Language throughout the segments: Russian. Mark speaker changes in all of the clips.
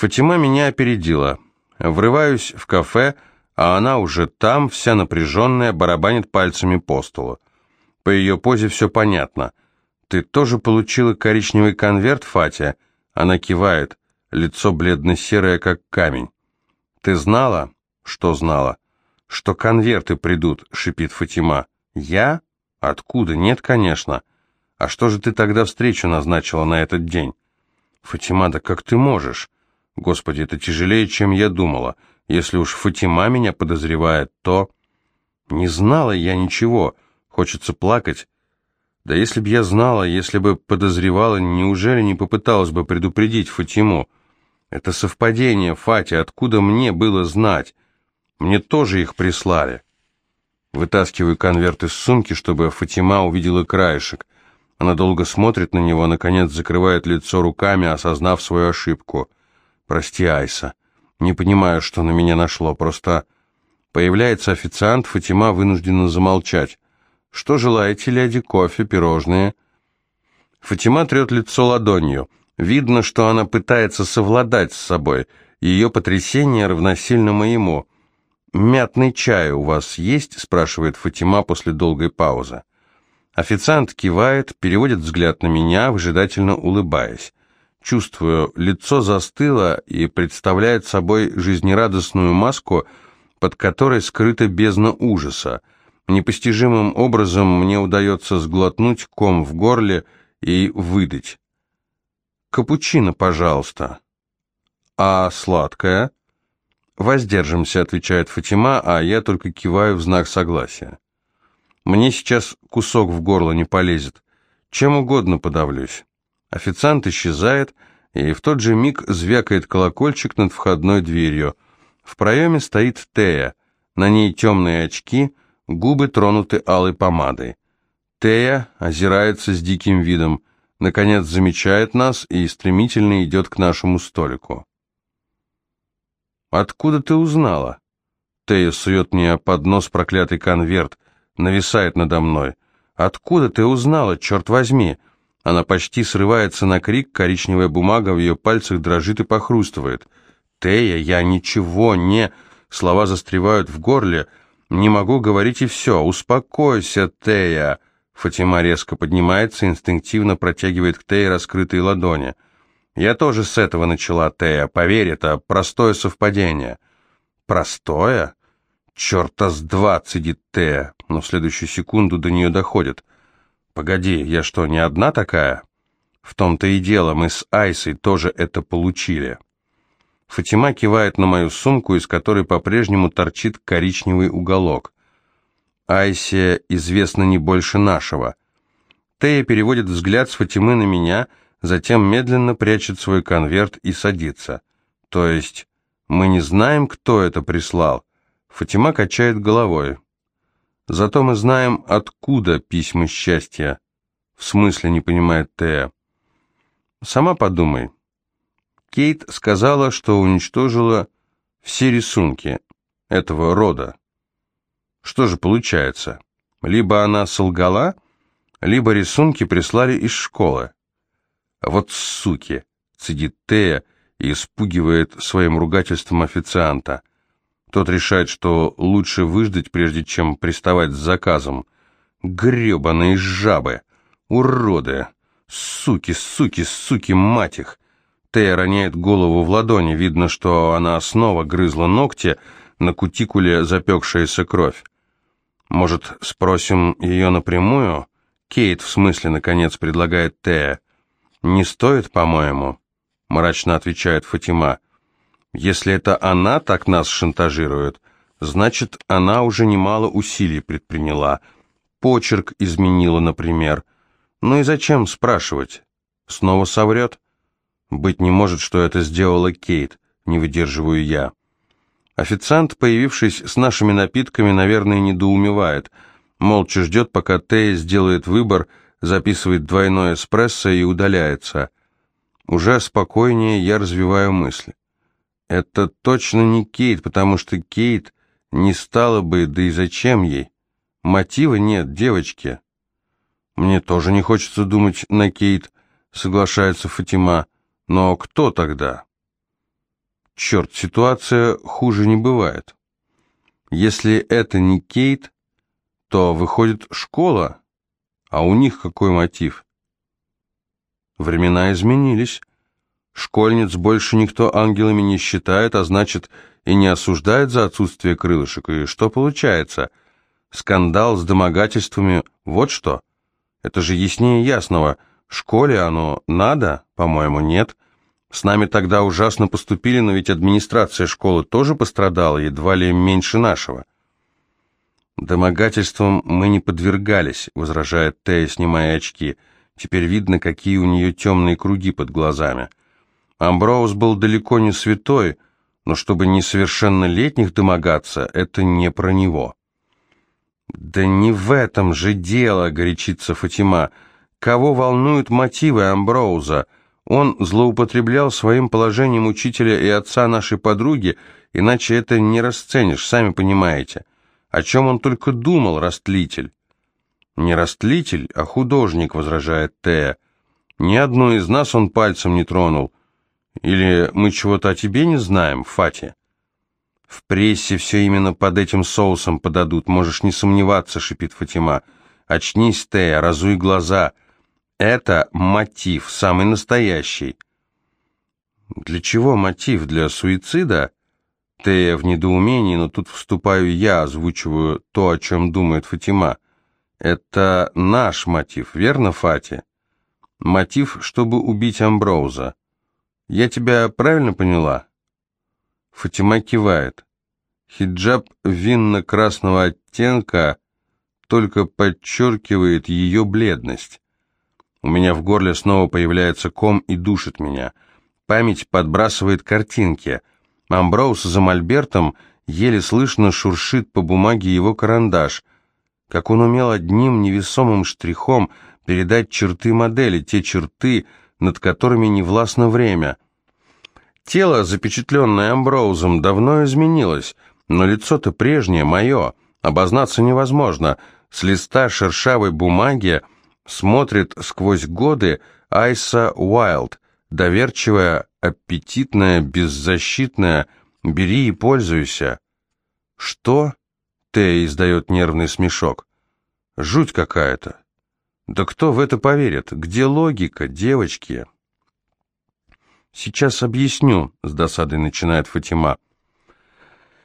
Speaker 1: Фатима меня опередила. Врываюсь в кафе, а она уже там, вся напряженная, барабанит пальцами по столу. По ее позе все понятно. «Ты тоже получила коричневый конверт, Фатя?» Она кивает, лицо бледно-серое, как камень. «Ты знала?» «Что знала?» «Что конверты придут», — шипит Фатима. «Я? Откуда? Нет, конечно. А что же ты тогда встречу назначила на этот день?» «Фатима, да как ты можешь?» «Господи, это тяжелее, чем я думала. Если уж Фатима меня подозревает, то...» «Не знала я ничего. Хочется плакать. Да если б я знала, если бы подозревала, неужели не попыталась бы предупредить Фатиму? Это совпадение, Фатя, откуда мне было знать? Мне тоже их прислали. Вытаскиваю конверт из сумки, чтобы Фатима увидела краешек. Она долго смотрит на него, наконец закрывает лицо руками, осознав свою ошибку. «Прости, Айса. Не понимаю, что на меня нашло. Просто...» Появляется официант, Фатима вынуждена замолчать. «Что желаете, леди? Кофе, пирожные?» Фатима трет лицо ладонью. Видно, что она пытается совладать с собой. Ее потрясение равносильно моему. «Мятный чай у вас есть?» – спрашивает Фатима после долгой паузы. Официант кивает, переводит взгляд на меня, выжидательно улыбаясь. Чувствую, лицо застыло и представляет собой жизнерадостную маску, под которой скрыта бездна ужаса. Непостижимым образом мне удается сглотнуть ком в горле и выдать. «Капучино, пожалуйста». «А сладкое?» «Воздержимся», — отвечает Фатима, а я только киваю в знак согласия. «Мне сейчас кусок в горло не полезет. Чем угодно подавлюсь». Официант исчезает, и в тот же миг звякает колокольчик над входной дверью. В проеме стоит Тея. На ней темные очки, Губы тронуты алой помадой. Тея озирается с диким видом, наконец замечает нас и стремительно идет к нашему столику. «Откуда ты узнала?» Тея сует мне под нос проклятый конверт, нависает надо мной. «Откуда ты узнала, черт возьми?» Она почти срывается на крик, коричневая бумага в ее пальцах дрожит и похрустывает. «Тея, я ничего не...» Слова застревают в горле, «Не могу говорить и все. Успокойся, Тея!» Фатима резко поднимается, инстинктивно протягивает к Тее раскрытые ладони. «Я тоже с этого начала, Тея. Поверь, это простое совпадение». «Простое?» «Черта с два!» — цедит Тея, но в следующую секунду до нее доходит. «Погоди, я что, не одна такая?» «В том-то и дело, мы с Айсой тоже это получили». Фатима кивает на мою сумку, из которой по-прежнему торчит коричневый уголок. Айсе известно не больше нашего. Тея переводит взгляд с Фатимы на меня, затем медленно прячет свой конверт и садится. То есть мы не знаем, кто это прислал. Фатима качает головой. Зато мы знаем, откуда письма счастья. В смысле, не понимает Тея. Сама подумай. Кейт сказала, что уничтожила все рисунки этого рода. Что же получается? Либо она солгала, либо рисунки прислали из школы. Вот суки, цедит Тея и испугивает своим ругательством официанта. Тот решает, что лучше выждать, прежде чем приставать с заказом. Гребаные жабы! Уроды! Суки, суки, суки, мать их! Тея роняет голову в ладони, видно, что она снова грызла ногти, на кутикуле запекшаяся кровь. Может, спросим ее напрямую? Кейт, в смысле, наконец, предлагает Тея. «Не стоит, по-моему», — мрачно отвечает Фатима. «Если это она так нас шантажирует, значит, она уже немало усилий предприняла. Почерк изменила, например. Ну и зачем спрашивать? Снова соврет?» Быть не может, что это сделала Кейт, не выдерживаю я. Официант, появившись с нашими напитками, наверное, недоумевает. Молча ждет, пока Тея сделает выбор, записывает двойной эспрессо и удаляется. Уже спокойнее я развиваю мысли. Это точно не Кейт, потому что Кейт не стала бы, да и зачем ей? Мотива нет, девочки. Мне тоже не хочется думать на Кейт, соглашается Фатима. Но кто тогда? Черт, ситуация хуже не бывает. Если это не Кейт, то выходит школа, а у них какой мотив? Времена изменились. Школьниц больше никто ангелами не считает, а значит и не осуждает за отсутствие крылышек. И что получается? Скандал с домогательствами, вот что. Это же яснее ясного. Школе оно надо? По-моему, нет. С нами тогда ужасно поступили, но ведь администрация школы тоже пострадала, едва ли меньше нашего. «Домогательством мы не подвергались», — возражает Тея, снимая очки. Теперь видно, какие у нее темные круги под глазами. Амброуз был далеко не святой, но чтобы несовершеннолетних домогаться, это не про него. «Да не в этом же дело», — горячится Фатима. «Кого волнуют мотивы Амброуза?» Он злоупотреблял своим положением учителя и отца нашей подруги, иначе это не расценишь, сами понимаете. О чем он только думал, растлитель? Не растлитель, а художник, возражает Тея. Ни одну из нас он пальцем не тронул. Или мы чего-то о тебе не знаем, Фати? В прессе все именно под этим соусом подадут, можешь не сомневаться, шипит Фатима. Очнись, Тея, разуй глаза. Это мотив, самый настоящий. Для чего мотив? Для суицида? Тея в недоумении, но тут вступаю я, озвучиваю то, о чем думает Фатима. Это наш мотив, верно, Фати? Мотив, чтобы убить Амброуза. Я тебя правильно поняла? Фатима кивает. Хиджаб винно-красного оттенка только подчеркивает ее бледность. У меня в горле снова появляется ком и душит меня. Память подбрасывает картинки. Амброуз за мольбертом еле слышно шуршит по бумаге его карандаш. Как он умел одним невесомым штрихом передать черты модели, те черты, над которыми не властно время. Тело, запечатленное Амброузом, давно изменилось, но лицо-то прежнее, мое, обознаться невозможно. С листа шершавой бумаги смотрит сквозь годы Айса Уайлд, доверчивая, аппетитная, беззащитная, бери и пользуйся. Что? Тея издает нервный смешок. Жуть какая-то. Да кто в это поверит? Где логика, девочки? Сейчас объясню, с досадой начинает Фатима.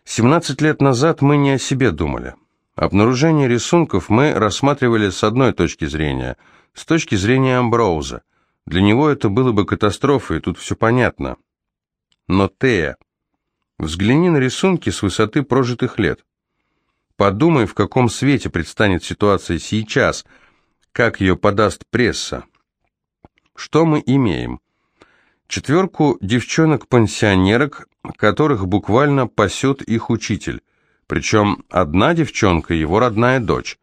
Speaker 1: Семнадцать лет назад мы не о себе думали. Обнаружение рисунков мы рассматривали с одной точки зрения, с точки зрения Амброуза. Для него это было бы катастрофой, тут все понятно. Но Тея, взгляни на рисунки с высоты прожитых лет. Подумай, в каком свете предстанет ситуация сейчас, как ее подаст пресса. Что мы имеем? Четверку девчонок-пансионерок, которых буквально пасет их учитель. Причем одна девчонка, его родная дочь.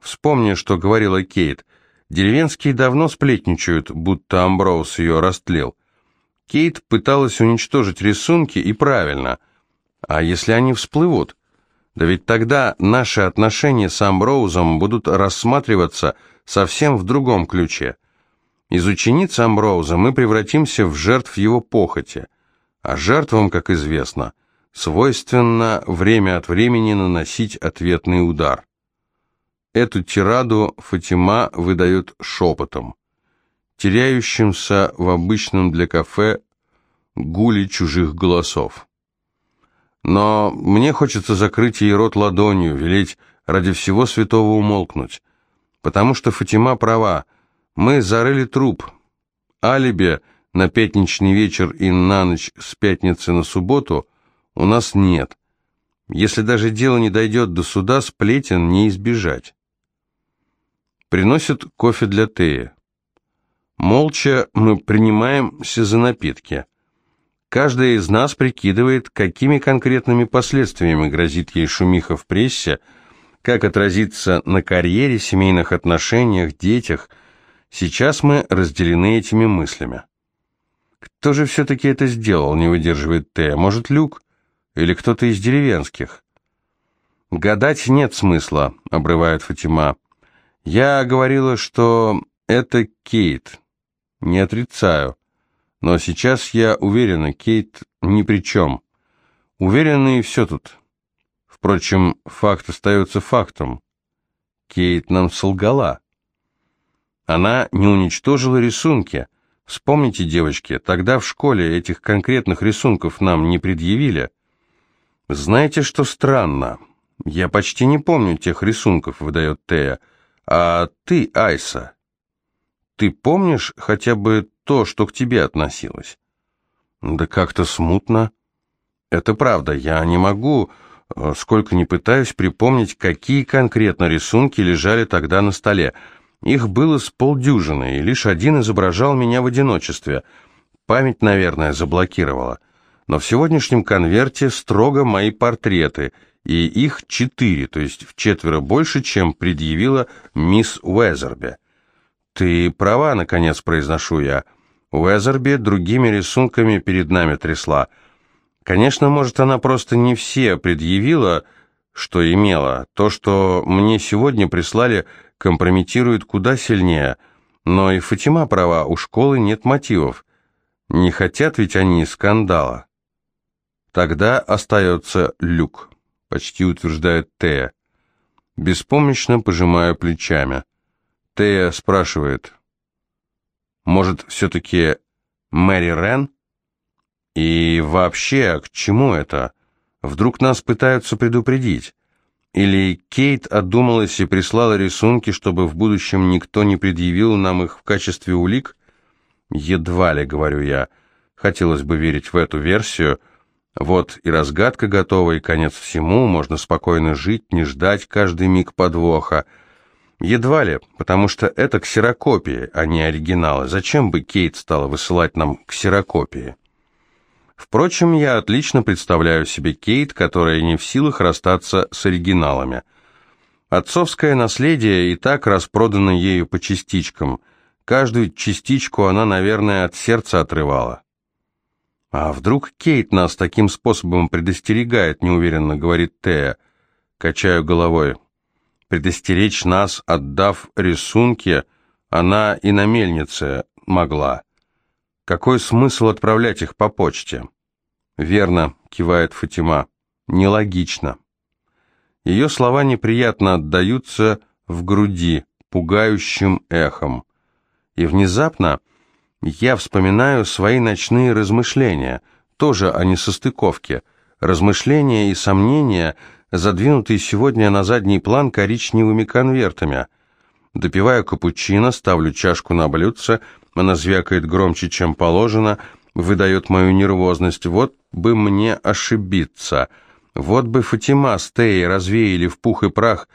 Speaker 1: Вспомни, что говорила Кейт. Деревенские давно сплетничают, будто Амброуз ее растлил. Кейт пыталась уничтожить рисунки, и правильно. А если они всплывут? Да ведь тогда наши отношения с Амброузом будут рассматриваться совсем в другом ключе. Из учениц Амброуза мы превратимся в жертв его похоти. А жертвам, как известно, – свойственно время от времени наносить ответный удар. Эту тираду Фатима выдает шепотом, теряющимся в обычном для кафе гуле чужих голосов. Но мне хочется закрыть ей рот ладонью, велеть ради всего святого умолкнуть, потому что Фатима права, мы зарыли труп. Алиби на пятничный вечер и на ночь с пятницы на субботу – у нас нет. Если даже дело не дойдет до суда, сплетен не избежать. Приносят кофе для Теи. Молча мы принимаемся за напитки. Каждая из нас прикидывает, какими конкретными последствиями грозит ей шумиха в прессе, как отразится на карьере, семейных отношениях, детях. Сейчас мы разделены этими мыслями. Кто же все-таки это сделал, не выдерживает Тея? Может, Люк? Или кто-то из деревенских? «Гадать нет смысла», — обрывает Фатима. «Я говорила, что это Кейт. Не отрицаю. Но сейчас я уверена, Кейт ни при чем. Уверены, и все тут. Впрочем, факт остается фактом. Кейт нам солгала. Она не уничтожила рисунки. Вспомните, девочки, тогда в школе этих конкретных рисунков нам не предъявили. Знаете, что странно? Я почти не помню тех рисунков, выдает Тея. А ты, Айса, ты помнишь хотя бы то, что к тебе относилось? Да как-то смутно. Это правда, я не могу, сколько ни пытаюсь припомнить, какие конкретно рисунки лежали тогда на столе. Их было с полдюжины, и лишь один изображал меня в одиночестве. Память, наверное, заблокировала. Но в сегодняшнем конверте строго мои портреты, и их четыре, то есть в четверо больше, чем предъявила мисс Уэзерби. «Ты права», — наконец произношу я. Уэзерби другими рисунками перед нами трясла. Конечно, может, она просто не все предъявила, что имела. То, что мне сегодня прислали, компрометирует куда сильнее. Но и Фатима права, у школы нет мотивов. Не хотят ведь они скандала. Тогда остается люк, почти утверждает Тея. Беспомощно пожимаю плечами. Тея спрашивает, может, все-таки Мэри Рен? И вообще, к чему это? Вдруг нас пытаются предупредить? Или Кейт отдумалась и прислала рисунки, чтобы в будущем никто не предъявил нам их в качестве улик? Едва ли, говорю я. Хотелось бы верить в эту версию. Вот и разгадка готова, и конец всему, можно спокойно жить, не ждать каждый миг подвоха. Едва ли, потому что это ксерокопии, а не оригиналы. Зачем бы Кейт стала высылать нам ксерокопии? Впрочем, я отлично представляю себе Кейт, которая не в силах расстаться с оригиналами. Отцовское наследие и так распродано ею по частичкам. Каждую частичку она, наверное, от сердца отрывала. «А вдруг Кейт нас таким способом предостерегает?» – неуверенно говорит Тея. Качаю головой. Предостеречь нас, отдав рисунки, она и на мельнице могла. Какой смысл отправлять их по почте? Верно, кивает Фатима. Нелогично. Ее слова неприятно отдаются в груди, пугающим эхом. И внезапно я вспоминаю свои ночные размышления, тоже о несостыковке. Размышления и сомнения – задвинутый сегодня на задний план коричневыми конвертами. Допивая капучино, ставлю чашку на блюдце, она звякает громче, чем положено, выдает мою нервозность. Вот бы мне ошибиться. Вот бы Фатима с Теей развеяли в пух и прах,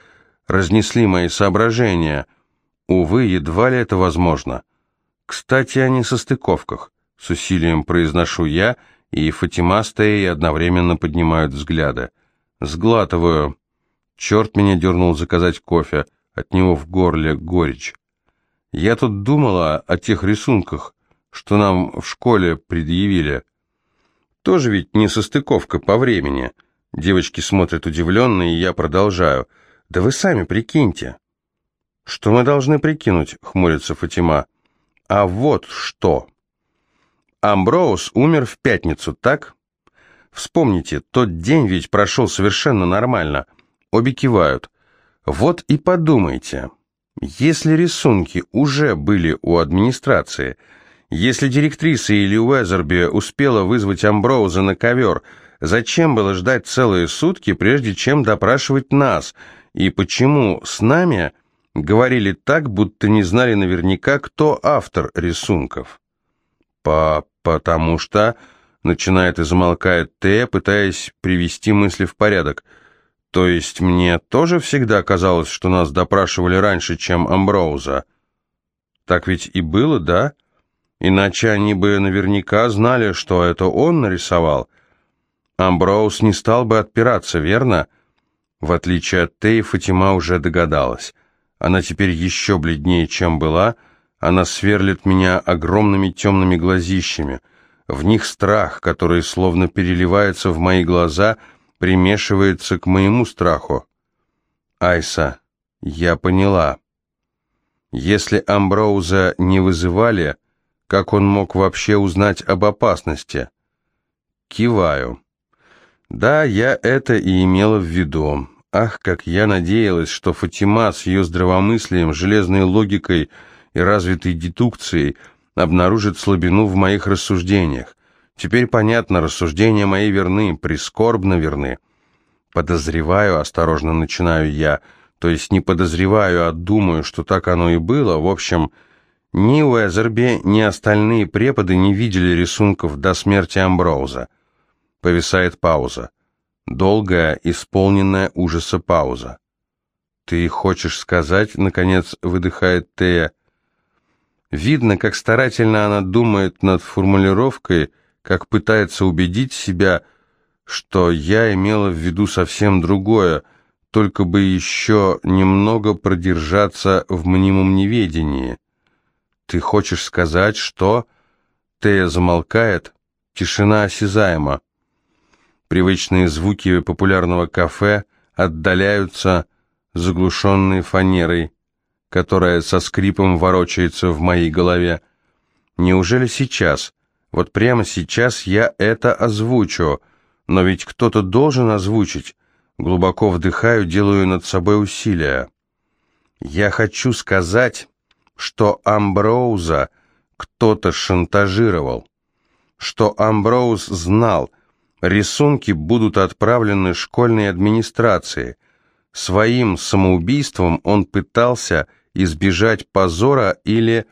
Speaker 1: разнесли мои соображения. Увы, едва ли это возможно. Кстати, о несостыковках. С усилием произношу я, и Фатима с Теей одновременно поднимают взгляды. Сглатываю. Черт меня дернул заказать кофе. От него в горле горечь. Я тут думала о тех рисунках, что нам в школе предъявили. Тоже ведь не состыковка по времени. Девочки смотрят удивленно, и я продолжаю. Да вы сами прикиньте. Что мы должны прикинуть, хмурится Фатима. А вот что. Амброуз умер в пятницу, так? Вспомните, тот день ведь прошел совершенно нормально. Обе кивают. Вот и подумайте. Если рисунки уже были у администрации, если директриса или Уэзерби успела вызвать Амброуза на ковер, зачем было ждать целые сутки, прежде чем допрашивать нас? И почему с нами говорили так, будто не знали наверняка, кто автор рисунков? По потому что начинает и замолкает Т, пытаясь привести мысли в порядок. То есть мне тоже всегда казалось, что нас допрашивали раньше, чем Амброуза. Так ведь и было, да? Иначе они бы наверняка знали, что это он нарисовал. Амброуз не стал бы отпираться, верно? В отличие от Теи, Фатима уже догадалась. Она теперь еще бледнее, чем была. Она сверлит меня огромными темными глазищами — в них страх, который словно переливается в мои глаза, примешивается к моему страху. Айса, я поняла. Если Амброуза не вызывали, как он мог вообще узнать об опасности? Киваю. Да, я это и имела в виду. Ах, как я надеялась, что Фатима с ее здравомыслием, железной логикой и развитой дедукцией обнаружит слабину в моих рассуждениях. Теперь понятно, рассуждения мои верны, прискорбно верны. Подозреваю, осторожно начинаю я, то есть не подозреваю, а думаю, что так оно и было. В общем, ни Уэзерби, ни остальные преподы не видели рисунков до смерти Амброуза. Повисает пауза. Долгая, исполненная ужаса пауза. «Ты хочешь сказать?» — наконец выдыхает Тея. Видно, как старательно она думает над формулировкой, как пытается убедить себя, что я имела в виду совсем другое, только бы еще немного продержаться в мнимом неведении. Ты хочешь сказать, что... Тея замолкает, тишина осязаема. Привычные звуки популярного кафе отдаляются, заглушенные фанерой, которая со скрипом ворочается в моей голове. Неужели сейчас, вот прямо сейчас я это озвучу, но ведь кто-то должен озвучить. Глубоко вдыхаю, делаю над собой усилия. Я хочу сказать что Амброуза кто-то шантажировал, что Амброуз знал, рисунки будут отправлены школьной администрации. Своим самоубийством он пытался избежать позора или...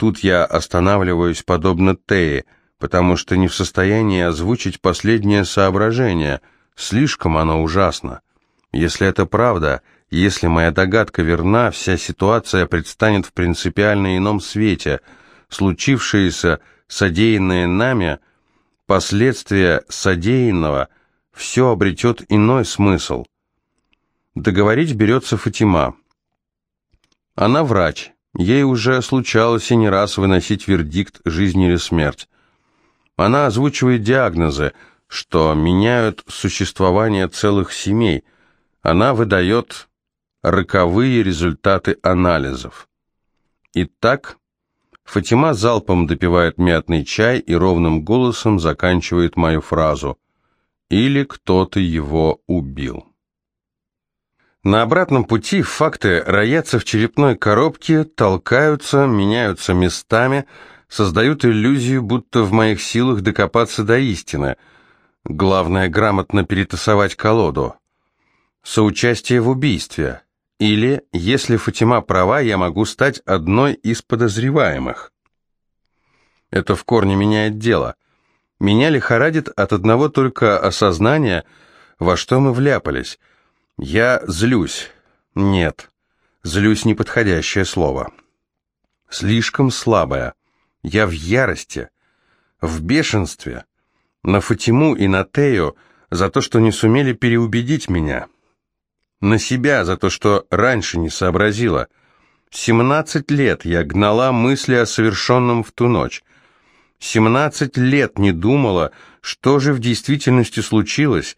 Speaker 1: Тут я останавливаюсь подобно Тее, потому что не в состоянии озвучить последнее соображение. Слишком оно ужасно. Если это правда, если моя догадка верна, вся ситуация предстанет в принципиально ином свете. Случившееся, содеянное нами, последствия содеянного, все обретет иной смысл. Договорить берется Фатима. Она врач. Ей уже случалось и не раз выносить вердикт «жизнь или смерть». Она озвучивает диагнозы, что меняют существование целых семей. Она выдает роковые результаты анализов. Итак, Фатима залпом допивает мятный чай и ровным голосом заканчивает мою фразу «Или кто-то его убил». На обратном пути факты роятся в черепной коробке, толкаются, меняются местами, создают иллюзию, будто в моих силах докопаться до истины. Главное, грамотно перетасовать колоду. Соучастие в убийстве. Или, если Фатима права, я могу стать одной из подозреваемых. Это в корне меняет дело. Меня лихорадит от одного только осознания, во что мы вляпались. Я злюсь. Нет, злюсь неподходящее слово. Слишком слабое. Я в ярости, в бешенстве. На Фатиму и на Тею за то, что не сумели переубедить меня на себя за то, что раньше не сообразила. Семнадцать лет я гнала мысли о совершенном в ту ночь. Семнадцать лет не думала, что же в действительности случилось,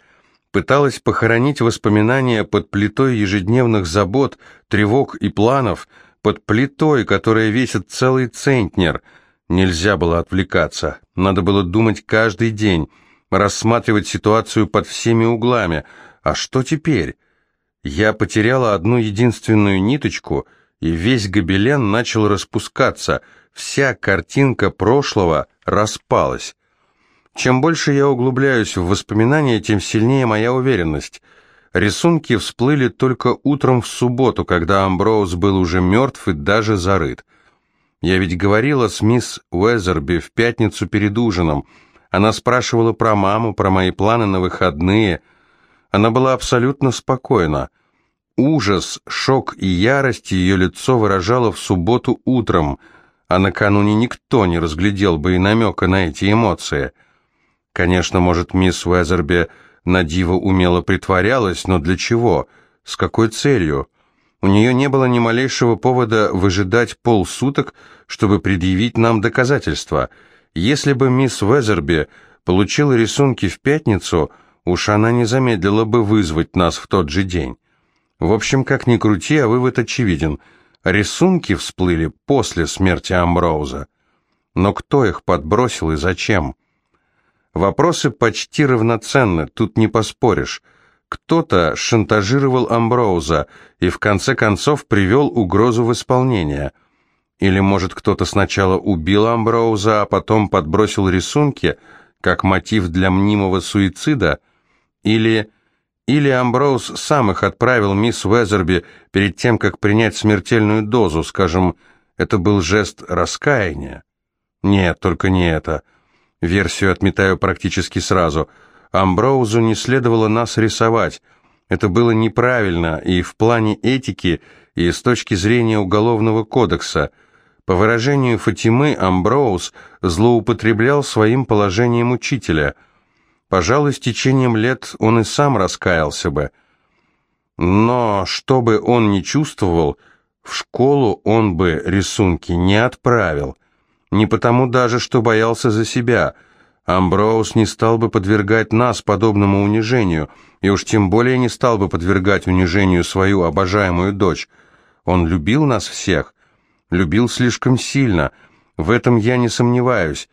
Speaker 1: пыталась похоронить воспоминания под плитой ежедневных забот, тревог и планов, под плитой, которая весит целый центнер. Нельзя было отвлекаться, надо было думать каждый день, рассматривать ситуацию под всеми углами. А что теперь? Я потеряла одну единственную ниточку, и весь гобелен начал распускаться, вся картинка прошлого распалась. Чем больше я углубляюсь в воспоминания, тем сильнее моя уверенность. Рисунки всплыли только утром в субботу, когда Амброуз был уже мертв и даже зарыт. Я ведь говорила с мисс Уэзерби в пятницу перед ужином. Она спрашивала про маму, про мои планы на выходные – она была абсолютно спокойна. Ужас, шок и ярость ее лицо выражало в субботу утром, а накануне никто не разглядел бы и намека на эти эмоции. Конечно, может, мисс Уэзерби на диво умело притворялась, но для чего? С какой целью? У нее не было ни малейшего повода выжидать полсуток, чтобы предъявить нам доказательства. Если бы мисс Уэзерби получила рисунки в пятницу, уж она не замедлила бы вызвать нас в тот же день. В общем, как ни крути, а вывод очевиден. Рисунки всплыли после смерти Амброуза. Но кто их подбросил и зачем? Вопросы почти равноценны, тут не поспоришь. Кто-то шантажировал Амброуза и в конце концов привел угрозу в исполнение. Или, может, кто-то сначала убил Амброуза, а потом подбросил рисунки, как мотив для мнимого суицида? Или... Или Амброуз сам их отправил мисс Уэзерби перед тем, как принять смертельную дозу, скажем, это был жест раскаяния? Нет, только не это. Версию отметаю практически сразу. Амброузу не следовало нас рисовать. Это было неправильно и в плане этики, и с точки зрения Уголовного кодекса. По выражению Фатимы, Амброуз злоупотреблял своим положением учителя. Пожалуй, с течением лет он и сам раскаялся бы. Но, что бы он ни чувствовал, в школу он бы рисунки не отправил. Не потому даже, что боялся за себя. Амброуз не стал бы подвергать нас подобному унижению, и уж тем более не стал бы подвергать унижению свою обожаемую дочь. Он любил нас всех, любил слишком сильно, в этом я не сомневаюсь.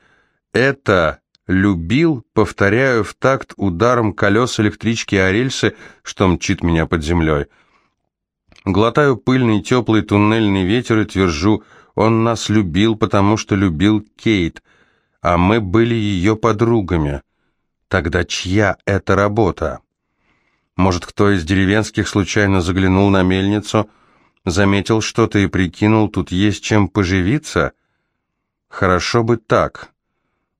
Speaker 1: Это любил, повторяю в такт ударом колес электрички о рельсы, что мчит меня под землей. Глотаю пыльный теплый туннельный ветер и твержу – он нас любил, потому что любил Кейт, а мы были ее подругами. Тогда чья это работа? Может, кто из деревенских случайно заглянул на мельницу, заметил что-то и прикинул, тут есть чем поживиться? Хорошо бы так,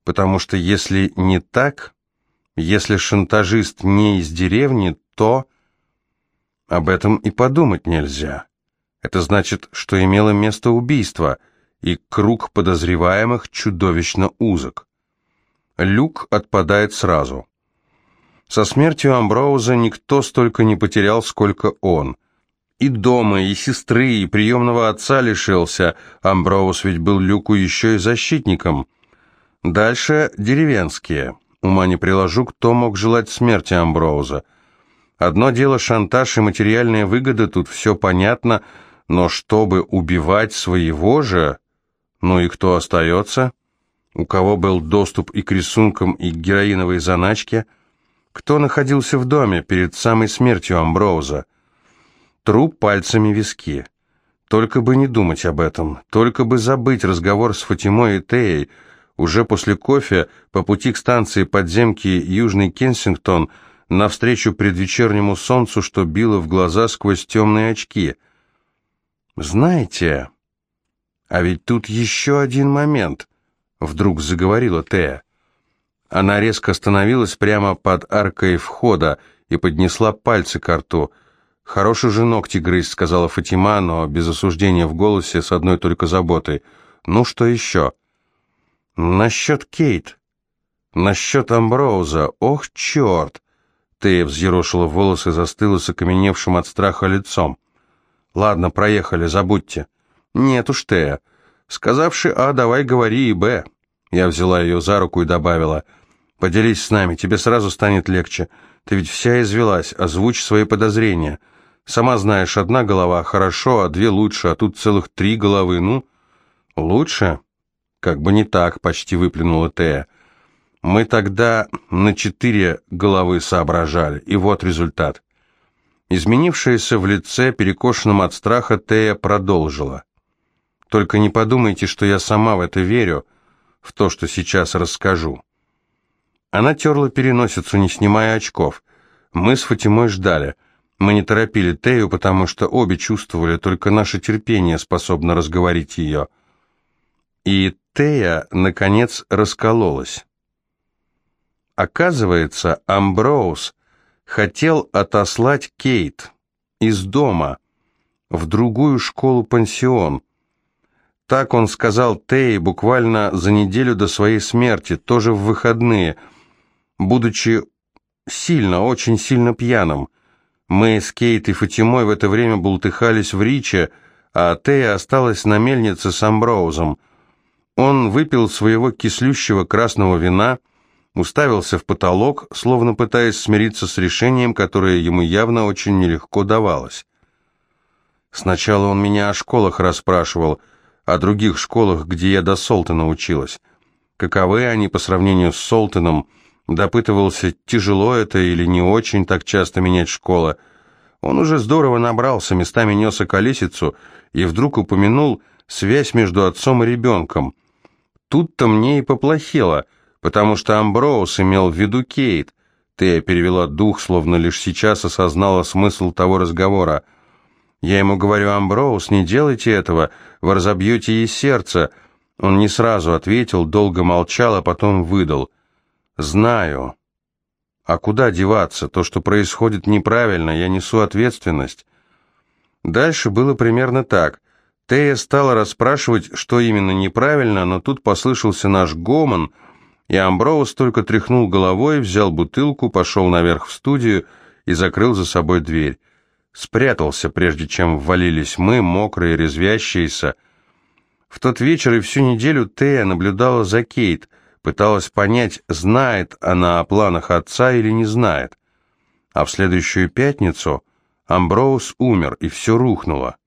Speaker 1: потому что если не так, если шантажист не из деревни, то... Об этом и подумать нельзя. Это значит, что имело место убийство, и круг подозреваемых чудовищно узок. Люк отпадает сразу. Со смертью Амброуза никто столько не потерял, сколько он. И дома, и сестры, и приемного отца лишился. Амброуз ведь был Люку еще и защитником. Дальше деревенские. Ума не приложу, кто мог желать смерти Амброуза. Одно дело шантаж и материальная выгода, тут все понятно – но чтобы убивать своего же, ну и кто остается? У кого был доступ и к рисункам, и к героиновой заначке? Кто находился в доме перед самой смертью Амброуза? Труп пальцами виски. Только бы не думать об этом, только бы забыть разговор с Фатимой и Теей. Уже после кофе по пути к станции подземки Южный Кенсингтон навстречу предвечернему солнцу, что било в глаза сквозь темные очки – «Знаете, а ведь тут еще один момент», — вдруг заговорила Тея. Она резко остановилась прямо под аркой входа и поднесла пальцы к рту. «Хороший же ногти грызть», — сказала Фатима, но без осуждения в голосе, с одной только заботой. «Ну что еще?» «Насчет Кейт. Насчет Амброуза. Ох, черт!» Тея взъерошила волосы, застыла с окаменевшим от страха лицом. Ладно, проехали, забудьте. Нет уж, Тея. Сказавши А, давай говори и Б. Я взяла ее за руку и добавила. Поделись с нами, тебе сразу станет легче. Ты ведь вся извелась, озвучь свои подозрения. Сама знаешь, одна голова хорошо, а две лучше, а тут целых три головы, ну... Лучше? Как бы не так, почти выплюнула Тея. Мы тогда на четыре головы соображали, и вот результат. Изменившаяся в лице, перекошенном от страха, Тея продолжила. «Только не подумайте, что я сама в это верю, в то, что сейчас расскажу». Она терла переносицу, не снимая очков. Мы с Фатимой ждали. Мы не торопили Тею, потому что обе чувствовали, только наше терпение способно разговорить ее. И Тея, наконец, раскололась. Оказывается, Амброуз хотел отослать Кейт из дома в другую школу-пансион. Так он сказал Тей буквально за неделю до своей смерти, тоже в выходные, будучи сильно, очень сильно пьяным. Мы с Кейт и Фатимой в это время бултыхались в Риче, а Тея осталась на мельнице с Амброузом. Он выпил своего кислющего красного вина, уставился в потолок, словно пытаясь смириться с решением, которое ему явно очень нелегко давалось. Сначала он меня о школах расспрашивал, о других школах, где я до Солтона училась. Каковы они по сравнению с Солтоном, Допытывался, тяжело это или не очень так часто менять школа. Он уже здорово набрался, местами нес околесицу, и вдруг упомянул связь между отцом и ребенком. Тут-то мне и поплохело, потому что Амброуз имел в виду Кейт. Тея перевела дух, словно лишь сейчас осознала смысл того разговора. Я ему говорю, Амброуз, не делайте этого, вы разобьете ей сердце. Он не сразу ответил, долго молчал, а потом выдал. Знаю. А куда деваться? То, что происходит неправильно, я несу ответственность. Дальше было примерно так. Тея стала расспрашивать, что именно неправильно, но тут послышался наш гомон, и Амброуз только тряхнул головой, взял бутылку, пошел наверх в студию и закрыл за собой дверь. Спрятался, прежде чем ввалились мы, мокрые, резвящиеся. В тот вечер и всю неделю Тея наблюдала за Кейт — пыталась понять, знает она о планах отца или не знает. А в следующую пятницу Амброуз умер, и все рухнуло.